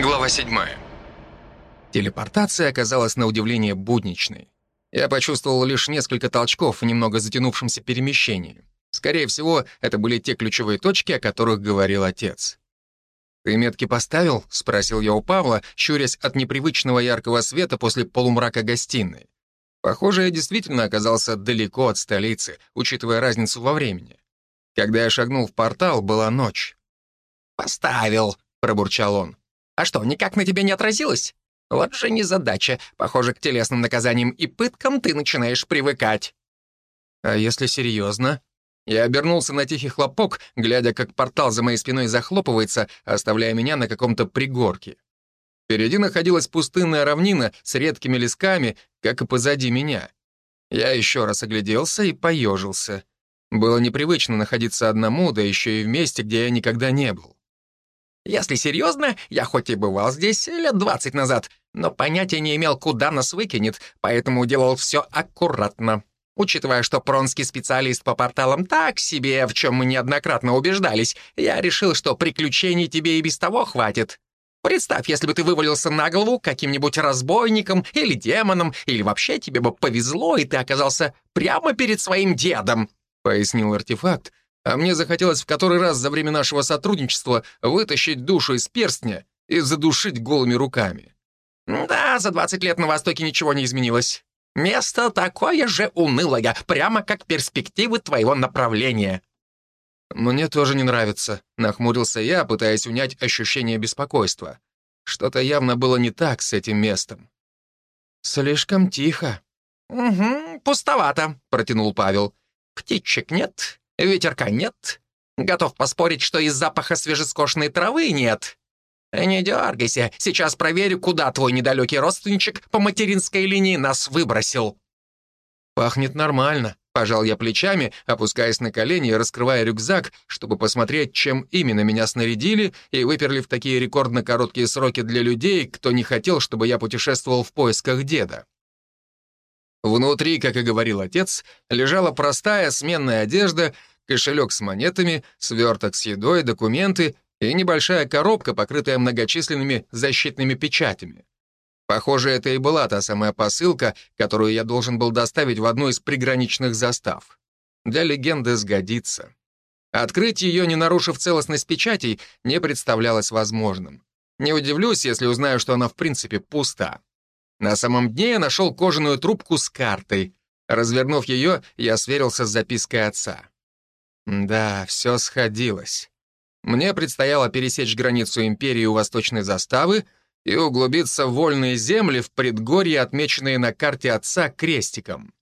Глава 7. Телепортация оказалась на удивление будничной. Я почувствовал лишь несколько толчков в немного затянувшемся перемещении. Скорее всего, это были те ключевые точки, о которых говорил отец. «Ты метки поставил?» — спросил я у Павла, щурясь от непривычного яркого света после полумрака гостиной. Похоже, я действительно оказался далеко от столицы, учитывая разницу во времени. Когда я шагнул в портал, была ночь. «Поставил», — пробурчал он. А что, никак на тебя не отразилось? Вот же незадача. Похоже, к телесным наказаниям и пыткам ты начинаешь привыкать. А если серьезно? Я обернулся на тихий хлопок, глядя, как портал за моей спиной захлопывается, оставляя меня на каком-то пригорке. Впереди находилась пустынная равнина с редкими лесками, как и позади меня. Я еще раз огляделся и поежился. Было непривычно находиться одному, да еще и в месте, где я никогда не был. Если серьезно, я хоть и бывал здесь лет двадцать назад, но понятия не имел, куда нас выкинет, поэтому делал все аккуратно. Учитывая, что Пронский специалист по порталам так себе, в чем мы неоднократно убеждались, я решил, что приключений тебе и без того хватит. Представь, если бы ты вывалился на голову каким-нибудь разбойником или демоном, или вообще тебе бы повезло, и ты оказался прямо перед своим дедом», — пояснил артефакт, а мне захотелось в который раз за время нашего сотрудничества вытащить душу из перстня и задушить голыми руками. «Да, за 20 лет на Востоке ничего не изменилось. Место такое же унылое, прямо как перспективы твоего направления». «Мне тоже не нравится», — нахмурился я, пытаясь унять ощущение беспокойства. Что-то явно было не так с этим местом. «Слишком тихо». «Угу, пустовато», — протянул Павел. «Птичек нет, Ветерка нет. Готов поспорить, что из запаха свежескошенной травы нет. Не дергайся, сейчас проверю, куда твой недалекий родственничек по материнской линии нас выбросил. Пахнет нормально. Пожал я плечами, опускаясь на колени и раскрывая рюкзак, чтобы посмотреть, чем именно меня снарядили и выперли в такие рекордно короткие сроки для людей, кто не хотел, чтобы я путешествовал в поисках деда. Внутри, как и говорил отец, лежала простая сменная одежда, кошелек с монетами, сверток с едой, документы и небольшая коробка, покрытая многочисленными защитными печатями. Похоже, это и была та самая посылка, которую я должен был доставить в одну из приграничных застав. Для легенды сгодится. Открыть ее, не нарушив целостность печатей, не представлялось возможным. Не удивлюсь, если узнаю, что она в принципе пуста. На самом дне я нашел кожаную трубку с картой. Развернув ее, я сверился с запиской отца. Да, все сходилось. Мне предстояло пересечь границу империи у восточной заставы и углубиться в вольные земли в предгорье, отмеченные на карте отца крестиком.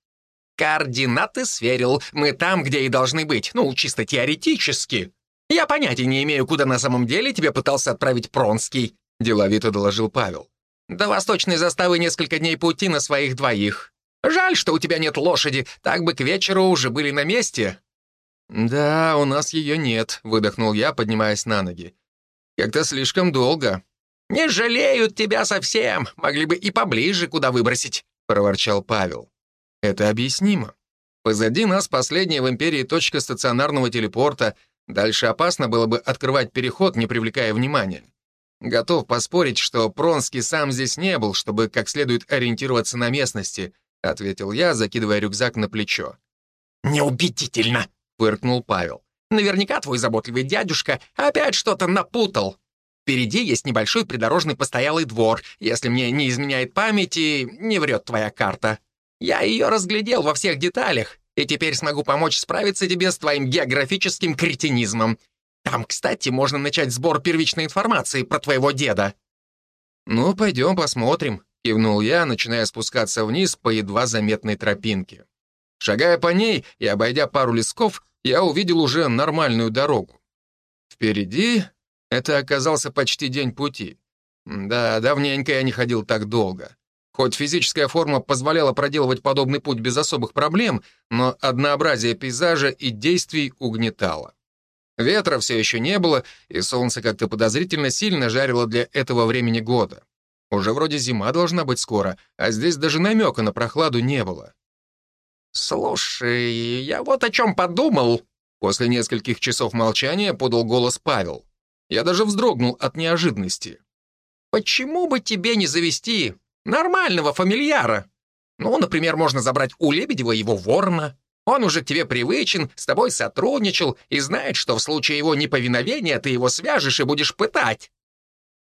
«Координаты сверил. Мы там, где и должны быть. Ну, чисто теоретически. Я понятия не имею, куда на самом деле тебя пытался отправить Пронский», — деловито доложил Павел. До восточной заставы несколько дней пути на своих двоих. Жаль, что у тебя нет лошади, так бы к вечеру уже были на месте». «Да, у нас ее нет», — выдохнул я, поднимаясь на ноги. «Как-то слишком долго». «Не жалеют тебя совсем, могли бы и поближе куда выбросить», — проворчал Павел. «Это объяснимо. Позади нас последняя в Империи точка стационарного телепорта, дальше опасно было бы открывать переход, не привлекая внимания. Готов поспорить, что Пронский сам здесь не был, чтобы как следует ориентироваться на местности, ответил я, закидывая рюкзак на плечо. «Неубедительно!» — фыркнул Павел. «Наверняка твой заботливый дядюшка опять что-то напутал. Впереди есть небольшой придорожный постоялый двор. Если мне не изменяет памяти, не врет твоя карта. Я ее разглядел во всех деталях, и теперь смогу помочь справиться тебе с твоим географическим кретинизмом. Там, кстати, можно начать сбор первичной информации про твоего деда». «Ну, пойдем посмотрим», — кивнул я, начиная спускаться вниз по едва заметной тропинке. Шагая по ней и обойдя пару лесков, я увидел уже нормальную дорогу. Впереди это оказался почти день пути. Да, давненько я не ходил так долго. Хоть физическая форма позволяла проделывать подобный путь без особых проблем, но однообразие пейзажа и действий угнетало. Ветра все еще не было, и солнце как-то подозрительно сильно жарило для этого времени года. Уже вроде зима должна быть скоро, а здесь даже намека на прохладу не было. «Слушай, я вот о чем подумал», — после нескольких часов молчания подал голос Павел. Я даже вздрогнул от неожиданности. Почему бы тебе не завести нормального фамильяра? Ну, например, можно забрать у Лебедева его ворона. Он уже к тебе привычен, с тобой сотрудничал и знает, что в случае его неповиновения ты его свяжешь и будешь пытать».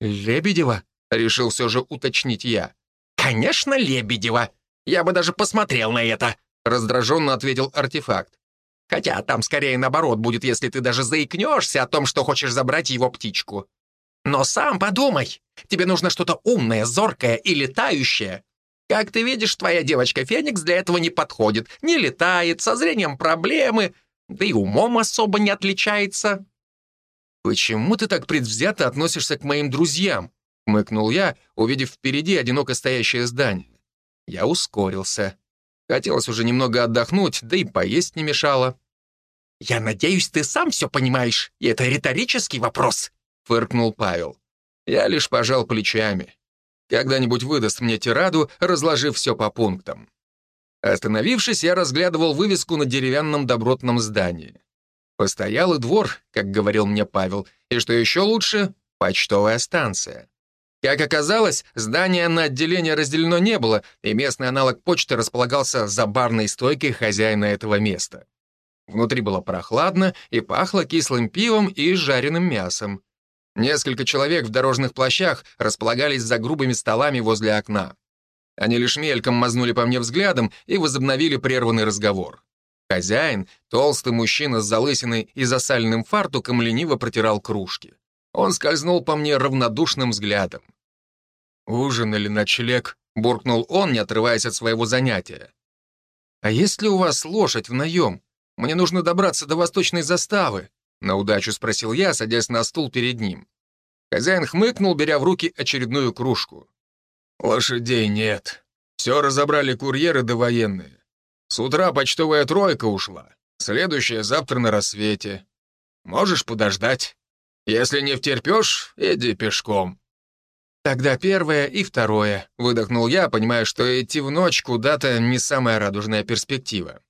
«Лебедева?» — решил все же уточнить я. «Конечно, Лебедева. Я бы даже посмотрел на это», — раздраженно ответил артефакт. «Хотя там скорее наоборот будет, если ты даже заикнешься о том, что хочешь забрать его птичку. Но сам подумай. Тебе нужно что-то умное, зоркое и летающее. Как ты видишь, твоя девочка Феникс для этого не подходит. Не летает, со зрением проблемы, да и умом особо не отличается». «Почему ты так предвзято относишься к моим друзьям?» — хмыкнул я, увидев впереди одиноко стоящее здание. Я ускорился. Хотелось уже немного отдохнуть, да и поесть не мешало. «Я надеюсь, ты сам все понимаешь, и это риторический вопрос», — фыркнул Павел. Я лишь пожал плечами. Когда-нибудь выдаст мне тираду, разложив все по пунктам. Остановившись, я разглядывал вывеску на деревянном добротном здании. Постоялый двор, как говорил мне Павел, и что еще лучше, почтовая станция. Как оказалось, здание на отделение разделено не было, и местный аналог почты располагался за барной стойкой хозяина этого места. Внутри было прохладно и пахло кислым пивом и жареным мясом. Несколько человек в дорожных плащах располагались за грубыми столами возле окна. Они лишь мельком мазнули по мне взглядом и возобновили прерванный разговор. Хозяин, толстый мужчина с залысиной и засаленным фартуком, лениво протирал кружки. Он скользнул по мне равнодушным взглядом. «Ужин или ночлег?» — буркнул он, не отрываясь от своего занятия. «А есть ли у вас лошадь в наем? Мне нужно добраться до восточной заставы», на удачу спросил я, садясь на стул перед ним. Хозяин хмыкнул, беря в руки очередную кружку. «Лошадей нет. Все разобрали курьеры да военные. С утра почтовая тройка ушла. Следующая завтра на рассвете. Можешь подождать. Если не втерпешь, иди пешком». «Тогда первое и второе», — выдохнул я, понимая, что идти в ночь куда-то не самая радужная перспектива.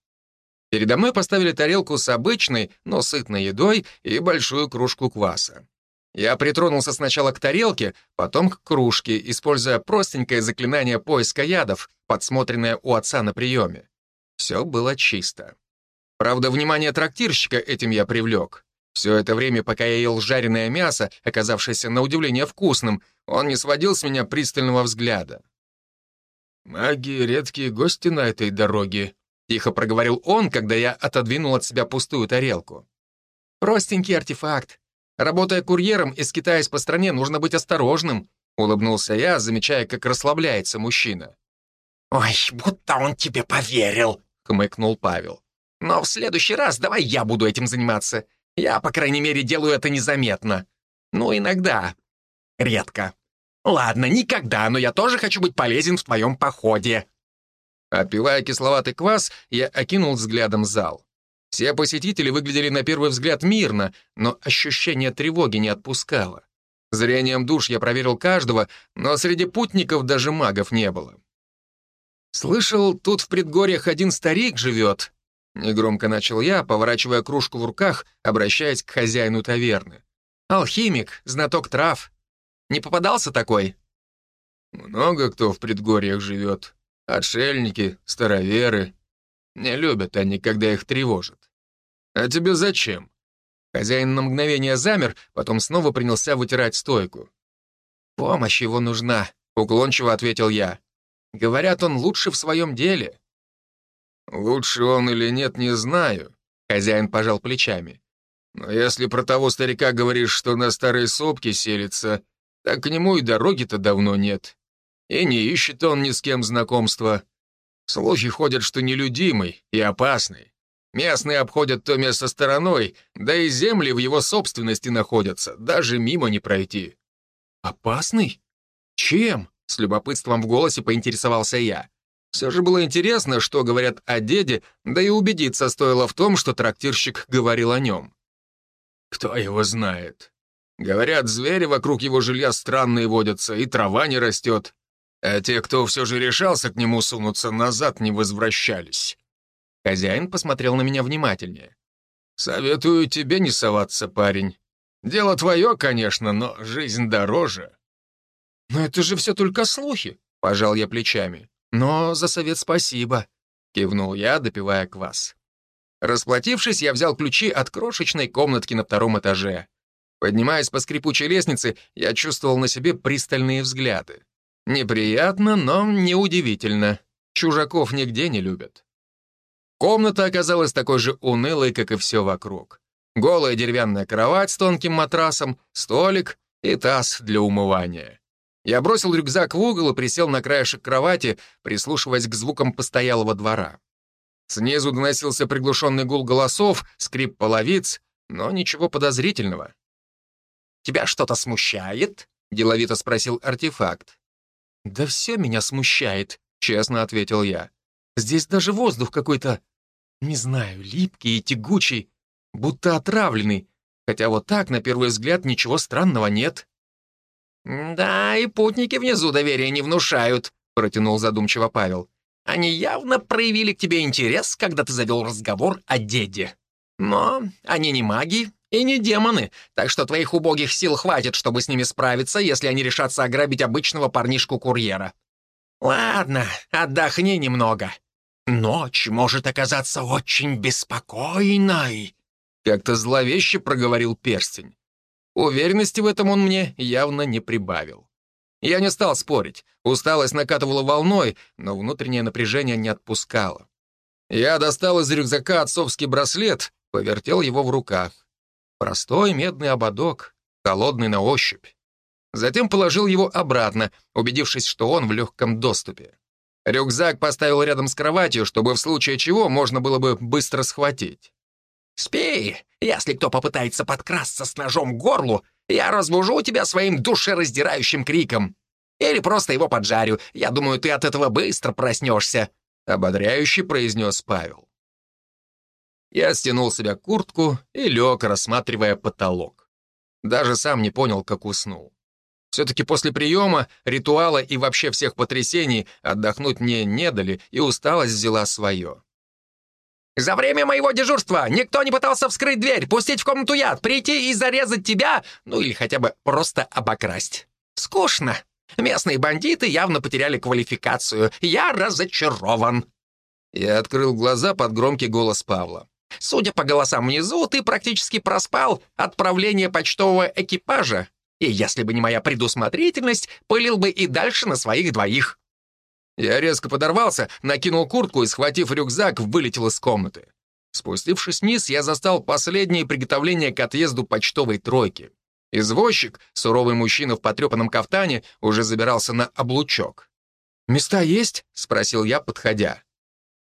Передо мной поставили тарелку с обычной, но сытной едой и большую кружку кваса. Я притронулся сначала к тарелке, потом к кружке, используя простенькое заклинание поиска ядов, подсмотренное у отца на приеме. Все было чисто. Правда, внимание трактирщика этим я привлек. Все это время, пока я ел жареное мясо, оказавшееся на удивление вкусным, он не сводил с меня пристального взгляда. «Маги — редкие гости на этой дороге», — тихо проговорил он, когда я отодвинул от себя пустую тарелку. «Простенький артефакт. Работая курьером и скитаясь по стране, нужно быть осторожным», — улыбнулся я, замечая, как расслабляется мужчина. «Ой, будто он тебе поверил», — хмыкнул Павел. «Но в следующий раз давай я буду этим заниматься. Я, по крайней мере, делаю это незаметно. Ну, иногда. Редко. Ладно, никогда, но я тоже хочу быть полезен в твоем походе». Отпивая кисловатый квас, я окинул взглядом зал. Все посетители выглядели на первый взгляд мирно, но ощущение тревоги не отпускало. Зрением душ я проверил каждого, но среди путников даже магов не было. «Слышал, тут в предгорьях один старик живет», — негромко начал я, поворачивая кружку в руках, обращаясь к хозяину таверны. «Алхимик, знаток трав. Не попадался такой?» «Много кто в предгорьях живет», Отшельники, староверы. Не любят они, когда их тревожат. А тебе зачем? Хозяин на мгновение замер, потом снова принялся вытирать стойку. «Помощь его нужна», — уклончиво ответил я. «Говорят, он лучше в своем деле». «Лучше он или нет, не знаю», — хозяин пожал плечами. «Но если про того старика говоришь, что на старой сопке селится, так к нему и дороги-то давно нет. И не ищет он ни с кем знакомства. Слухи ходят, что нелюдимый и опасный. Местные обходят то место стороной, да и земли в его собственности находятся, даже мимо не пройти. «Опасный? Чем?» — с любопытством в голосе поинтересовался я. Все же было интересно, что говорят о деде, да и убедиться стоило в том, что трактирщик говорил о нем. «Кто его знает?» Говорят, звери вокруг его жилья странные водятся, и трава не растет. А те, кто все же решался к нему сунуться, назад не возвращались. Хозяин посмотрел на меня внимательнее. «Советую тебе не соваться, парень. Дело твое, конечно, но жизнь дороже». «Но это же все только слухи», — пожал я плечами. «Но за совет спасибо», — кивнул я, допивая квас. Расплатившись, я взял ключи от крошечной комнатки на втором этаже. Поднимаясь по скрипучей лестнице, я чувствовал на себе пристальные взгляды. Неприятно, но неудивительно. Чужаков нигде не любят. Комната оказалась такой же унылой, как и все вокруг. Голая деревянная кровать с тонким матрасом, столик и таз для умывания. Я бросил рюкзак в угол и присел на краешек кровати, прислушиваясь к звукам постоялого двора. Снизу доносился приглушенный гул голосов, скрип половиц, но ничего подозрительного. «Тебя что-то смущает?» — деловито спросил артефакт. «Да все меня смущает», — честно ответил я. «Здесь даже воздух какой-то, не знаю, липкий и тягучий, будто отравленный, хотя вот так, на первый взгляд, ничего странного нет». «Да, и путники внизу доверия не внушают», — протянул задумчиво Павел. Они явно проявили к тебе интерес, когда ты завел разговор о деде. Но они не маги и не демоны, так что твоих убогих сил хватит, чтобы с ними справиться, если они решатся ограбить обычного парнишку-курьера. Ладно, отдохни немного. Ночь может оказаться очень беспокойной. Как-то зловеще проговорил перстень. Уверенности в этом он мне явно не прибавил. Я не стал спорить. Усталость накатывала волной, но внутреннее напряжение не отпускало. Я достал из рюкзака отцовский браслет, повертел его в руках. Простой медный ободок, холодный на ощупь. Затем положил его обратно, убедившись, что он в легком доступе. Рюкзак поставил рядом с кроватью, чтобы в случае чего можно было бы быстро схватить. «Спи! Если кто попытается подкрасться с ножом к горлу, я разбужу тебя своим душераздирающим криком. Или просто его поджарю. Я думаю, ты от этого быстро проснешься», — ободряюще произнес Павел. Я стянул себя куртку и лег, рассматривая потолок. Даже сам не понял, как уснул. Все-таки после приема, ритуала и вообще всех потрясений отдохнуть мне не дали, и усталость взяла свое. За время моего дежурства никто не пытался вскрыть дверь, пустить в комнату яд, прийти и зарезать тебя, ну или хотя бы просто обокрасть. Скучно. Местные бандиты явно потеряли квалификацию. Я разочарован». Я открыл глаза под громкий голос Павла. «Судя по голосам внизу, ты практически проспал отправление почтового экипажа. И если бы не моя предусмотрительность, пылил бы и дальше на своих двоих». Я резко подорвался, накинул куртку и, схватив рюкзак, вылетел из комнаты. Спустившись вниз, я застал последние приготовления к отъезду почтовой тройки. Извозчик, суровый мужчина в потрепанном кафтане, уже забирался на облучок. «Места есть?» — спросил я, подходя.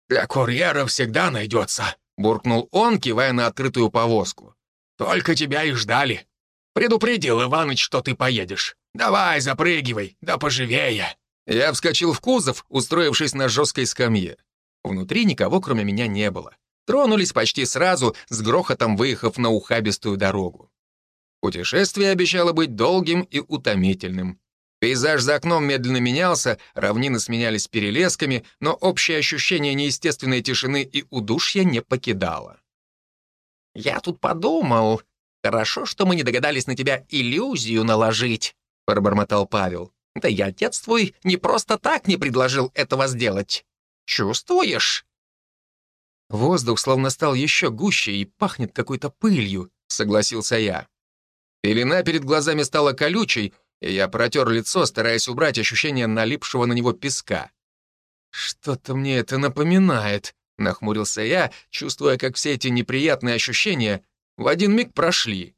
«Для курьера всегда найдется», — буркнул он, кивая на открытую повозку. «Только тебя и ждали. Предупредил Иваныч, что ты поедешь. Давай, запрыгивай, да поживее». Я вскочил в кузов, устроившись на жесткой скамье. Внутри никого, кроме меня, не было. Тронулись почти сразу, с грохотом выехав на ухабистую дорогу. Путешествие обещало быть долгим и утомительным. Пейзаж за окном медленно менялся, равнины сменялись перелесками, но общее ощущение неестественной тишины и удушья не покидало. «Я тут подумал, хорошо, что мы не догадались на тебя иллюзию наложить», — пробормотал Павел. Да и отец твой не просто так не предложил этого сделать. Чувствуешь?» «Воздух словно стал еще гуще и пахнет какой-то пылью», — согласился я. Пелена перед глазами стала колючей, и я протер лицо, стараясь убрать ощущение налипшего на него песка. «Что-то мне это напоминает», — нахмурился я, чувствуя, как все эти неприятные ощущения в один миг прошли.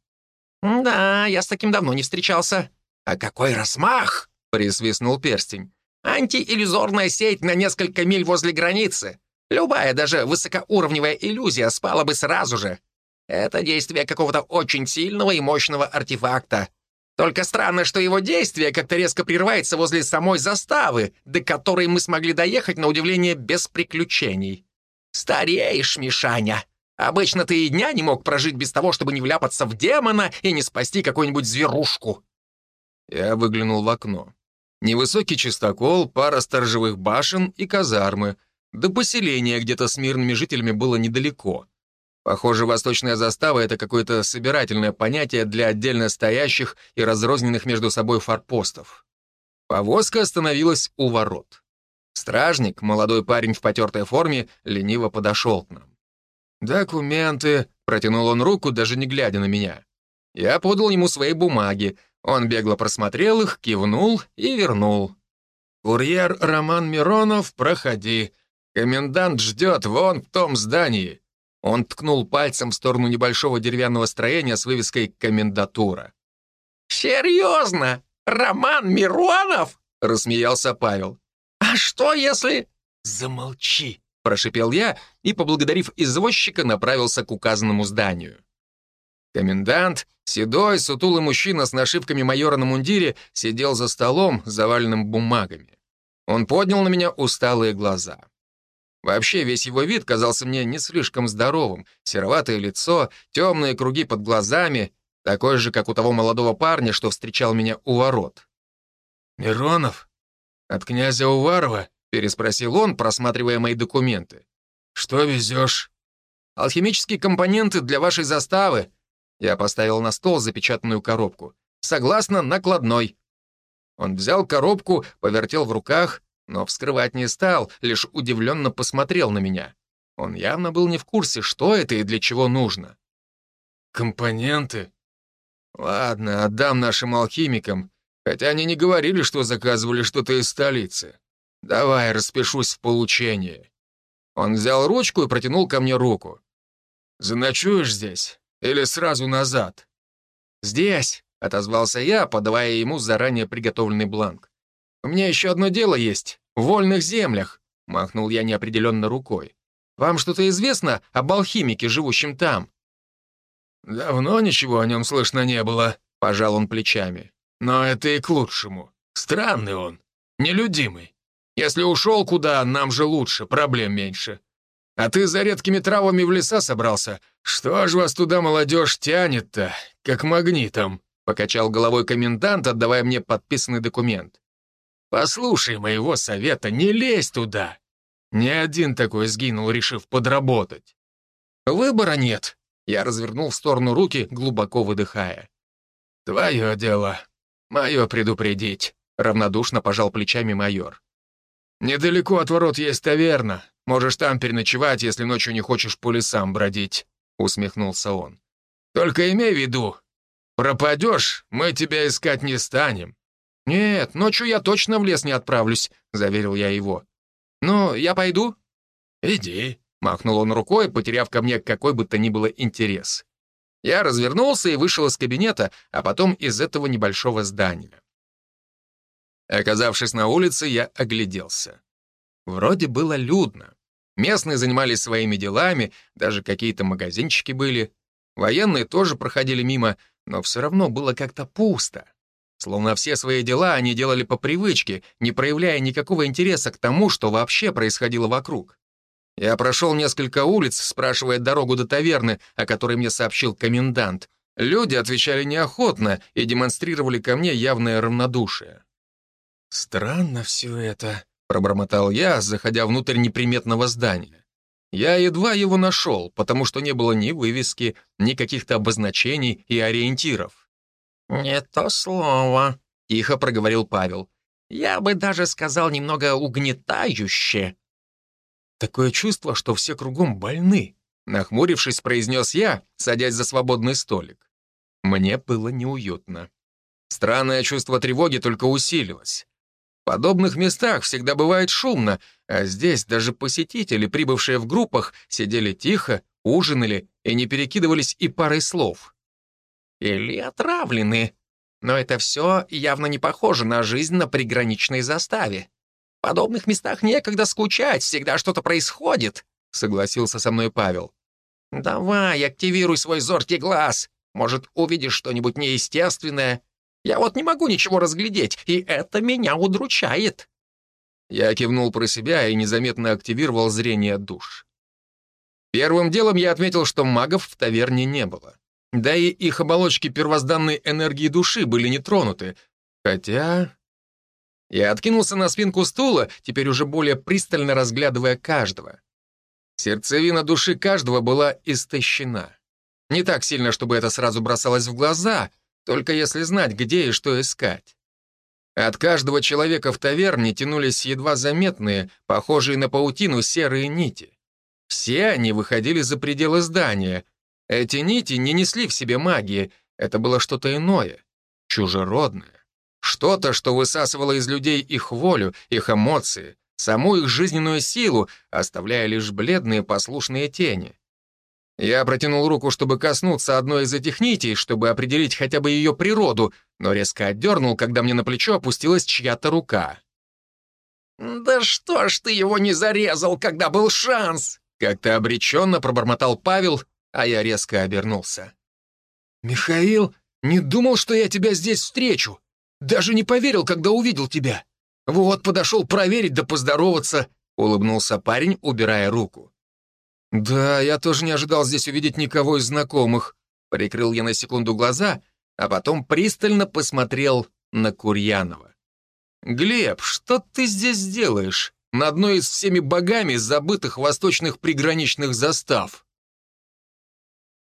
«Да, я с таким давно не встречался. А какой размах!» присвистнул перстень. «Антииллюзорная сеть на несколько миль возле границы. Любая, даже высокоуровневая иллюзия спала бы сразу же. Это действие какого-то очень сильного и мощного артефакта. Только странно, что его действие как-то резко прерывается возле самой заставы, до которой мы смогли доехать, на удивление, без приключений. Стареешь, Мишаня. Обычно ты и дня не мог прожить без того, чтобы не вляпаться в демона и не спасти какую-нибудь зверушку». Я выглянул в окно. Невысокий чистокол, пара сторожевых башен и казармы. До поселения где-то с мирными жителями было недалеко. Похоже, восточная застава — это какое-то собирательное понятие для отдельно стоящих и разрозненных между собой форпостов. Повозка остановилась у ворот. Стражник, молодой парень в потертой форме, лениво подошел к нам. «Документы», — протянул он руку, даже не глядя на меня. Я подал ему свои бумаги. Он бегло просмотрел их, кивнул и вернул. «Курьер Роман Миронов, проходи. Комендант ждет вон в том здании». Он ткнул пальцем в сторону небольшого деревянного строения с вывеской «Комендатура». «Серьезно? Роман Миронов?» — рассмеялся Павел. «А что если...» «Замолчи!» — прошипел я и, поблагодарив извозчика, направился к указанному зданию. Комендант, седой, сутулый мужчина с нашивками майора на мундире, сидел за столом, заваленным бумагами. Он поднял на меня усталые глаза. Вообще, весь его вид казался мне не слишком здоровым. Сероватое лицо, темные круги под глазами, такой же, как у того молодого парня, что встречал меня у ворот. «Миронов? От князя Уварова?» — переспросил он, просматривая мои документы. «Что везешь?» «Алхимические компоненты для вашей заставы», я поставил на стол запечатанную коробку. «Согласно накладной». Он взял коробку, повертел в руках, но вскрывать не стал, лишь удивленно посмотрел на меня. Он явно был не в курсе, что это и для чего нужно. «Компоненты?» «Ладно, отдам нашим алхимикам, хотя они не говорили, что заказывали что-то из столицы. Давай, распишусь в получении». Он взял ручку и протянул ко мне руку. «Заночуешь здесь? Или сразу назад?» «Здесь», — отозвался я, подавая ему заранее приготовленный бланк. «У меня еще одно дело есть. В вольных землях», — махнул я неопределенно рукой. «Вам что-то известно об алхимике, живущем там?» «Давно ничего о нем слышно не было», — пожал он плечами. «Но это и к лучшему. Странный он, нелюдимый. Если ушел куда, нам же лучше, проблем меньше. А ты за редкими травами в леса собрался? Что ж вас туда, молодежь, тянет-то, как магнитом?» Покачал головой комендант, отдавая мне подписанный документ. «Послушай моего совета, не лезь туда. Ни один такой сгинул, решив подработать». «Выбора нет», — я развернул в сторону руки, глубоко выдыхая. «Твое дело. Мое предупредить», — равнодушно пожал плечами майор. «Недалеко от ворот есть таверна. Можешь там переночевать, если ночью не хочешь по лесам бродить», — усмехнулся он. «Только имей в виду, пропадешь, мы тебя искать не станем». «Нет, ночью я точно в лес не отправлюсь», — заверил я его. «Ну, я пойду?» «Иди», — махнул он рукой, потеряв ко мне какой бы то ни было интерес. Я развернулся и вышел из кабинета, а потом из этого небольшого здания. Оказавшись на улице, я огляделся. Вроде было людно. Местные занимались своими делами, даже какие-то магазинчики были. Военные тоже проходили мимо, но все равно было как-то пусто. Словно все свои дела они делали по привычке, не проявляя никакого интереса к тому, что вообще происходило вокруг. Я прошел несколько улиц, спрашивая дорогу до таверны, о которой мне сообщил комендант. Люди отвечали неохотно и демонстрировали ко мне явное равнодушие. «Странно все это», — пробормотал я, заходя внутрь неприметного здания. Я едва его нашел, потому что не было ни вывески, ни каких-то обозначений и ориентиров. «Не то слово», — тихо проговорил Павел. «Я бы даже сказал немного угнетающе». Такое чувство, что все кругом больны, нахмурившись, произнес я, садясь за свободный столик. Мне было неуютно. Странное чувство тревоги только усилилось. В подобных местах всегда бывает шумно, а здесь даже посетители, прибывшие в группах, сидели тихо, ужинали и не перекидывались и парой слов. Или отравлены. Но это все явно не похоже на жизнь на приграничной заставе. В подобных местах некогда скучать, всегда что-то происходит, согласился со мной Павел. Давай, активируй свой зоркий глаз. Может, увидишь что-нибудь неестественное, я вот не могу ничего разглядеть, и это меня удручает». Я кивнул про себя и незаметно активировал зрение душ. Первым делом я отметил, что магов в таверне не было. Да и их оболочки первозданной энергии души были не тронуты. Хотя... Я откинулся на спинку стула, теперь уже более пристально разглядывая каждого. Сердцевина души каждого была истощена. Не так сильно, чтобы это сразу бросалось в глаза — только если знать, где и что искать. От каждого человека в таверне тянулись едва заметные, похожие на паутину серые нити. Все они выходили за пределы здания. Эти нити не несли в себе магии, это было что-то иное, чужеродное. Что-то, что высасывало из людей их волю, их эмоции, саму их жизненную силу, оставляя лишь бледные послушные тени. Я протянул руку, чтобы коснуться одной из этих нитей, чтобы определить хотя бы ее природу, но резко отдернул, когда мне на плечо опустилась чья-то рука. «Да что ж ты его не зарезал, когда был шанс?» Как-то обреченно пробормотал Павел, а я резко обернулся. «Михаил, не думал, что я тебя здесь встречу. Даже не поверил, когда увидел тебя. Вот, подошел проверить да поздороваться», — улыбнулся парень, убирая руку. «Да, я тоже не ожидал здесь увидеть никого из знакомых», — прикрыл я на секунду глаза, а потом пристально посмотрел на Курьянова. «Глеб, что ты здесь делаешь? На одной из всеми богами забытых восточных приграничных застав?»